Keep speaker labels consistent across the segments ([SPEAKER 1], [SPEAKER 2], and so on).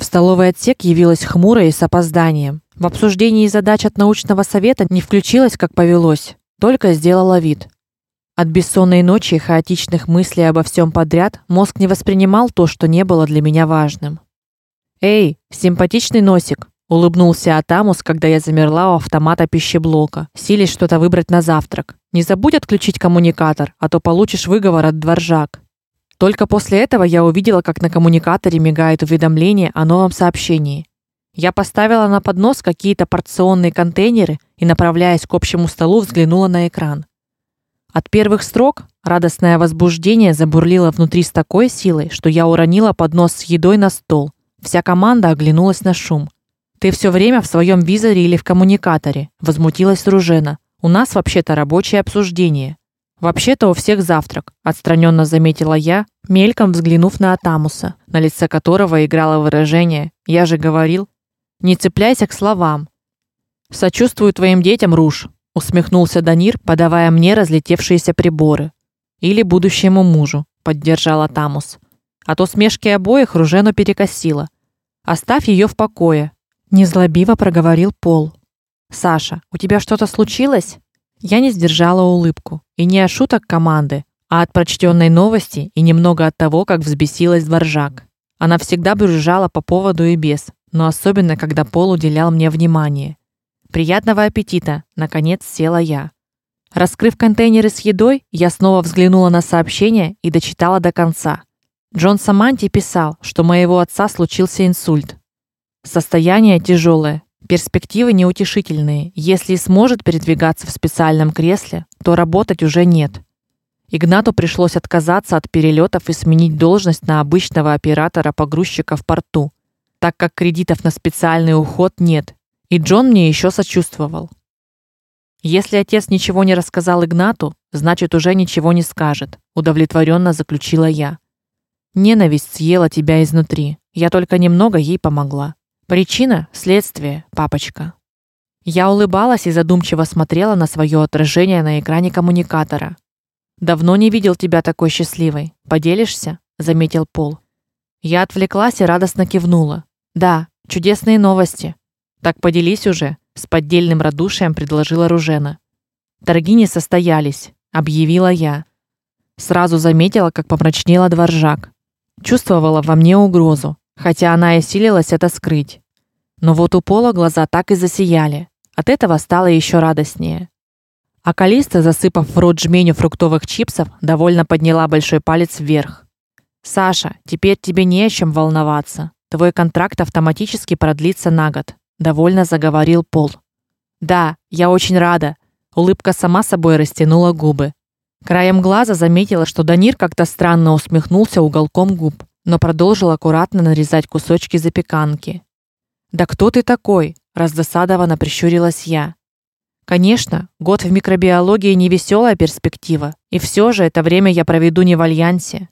[SPEAKER 1] В столовый отсек явилась хмурая и с опозданием. В обсуждении задач от научного совета не включилась, как повелось, только сделала вид. От бессонной ночи и хаотичных мыслей обо всем подряд мозг не воспринимал то, что не было для меня важным. Эй, симпатичный носик, улыбнулся Атамус, когда я замерла у автомата пищеблока, силясь что-то выбрать на завтрак. Не забудь отключить коммуникатор, а то получишь выговор от дворжак. Только после этого я увидела, как на коммуникаторе мигает уведомление о новом сообщении. Я поставила на поднос какие-то порционные контейнеры и, направляясь к общему столу, взглянула на экран. От первых строк радостное возбуждение забурлило внутри с такой силой, что я уронила поднос с едой на стол. Вся команда оглянулась на шум. Ты все время в своем визоре или в коммуникаторе, возмутилась Ружена. У нас вообще-то рабочее обсуждение. Вообще-то у всех завтрак, отстраненно заметила я, мельком взглянув на Атамуса, на лице которого играло выражение: "Я же говорил, не цепляйся к словам". Сочувствую твоим детям, Руж, усмехнулся Данир, подавая мне разлетевшиеся приборы. Или будущему мужу, поддержал Атамус. А то смешки обоих Ружену перекосило. Оставь ее в покое, незлобиво проговорил Пол. Саша, у тебя что-то случилось? Я не сдержала улыбку, и не от шуток команды, а от прочтенной новости и немного от того, как взбесилась дворжак. Она всегда брюзжала по поводу и без, но особенно когда Пол уделял мне внимание. Приятного аппетита, наконец села я. Раскрыв контейнеры с едой, я снова взглянула на сообщение и дочитала до конца. Джон Саманти писал, что моего отца случился инсульт. Состояние тяжелое, Перспективы неутешительные. Если и сможет передвигаться в специальном кресле, то работать уже нет. Игнату пришлось отказаться от перелетов и сменить должность на обычного оператора-погрузчика в порту, так как кредитов на специальный уход нет. И Джон мне еще сочувствовал. Если отец ничего не рассказал Игнату, значит, уже ничего не скажет, удовлетворенно заключила я. Ненависть съела тебя изнутри. Я только немного ей помогла. Причина следствие, папочка. Я улыбалась и задумчиво смотрела на свое отражение на экране коммуникатора. Давно не видел тебя такой счастливой. Поделишься? заметил Пол. Я отвлеклась и радостно кивнула. Да, чудесные новости. Так поделись уже, с поддельным радушием предложила Ружена. Торги не состоялись, объявила я. Сразу заметила, как помрачнела дворжак. Чувствовала во мне угрозу, хотя она и силилась это скрыть. Но вот у Пола глаза так и засияли. От этого стало еще радостнее. А Калиста, засыпав в рот жменю фруктовых чипсов, довольно подняла большой палец вверх. Саша, теперь тебе не о чем волноваться. Твой контракт автоматически продлится на год, довольно заговорил Пол. Да, я очень рада. Улыбка сама собой растянула губы. Краем глаза заметила, что Данир как-то странно усмехнулся уголком губ но продолжил аккуратно нарезать кусочки запеканки. "Да кто ты такой?" раздосадованно прищурилась я. Конечно, год в микробиологии не веселая перспектива, и все же это время я проведу не в альянсе.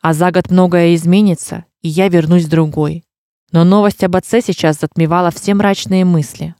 [SPEAKER 1] А за год многое изменится, и я вернусь другой. Но новость об отце сейчас затмевала все мрачные мысли.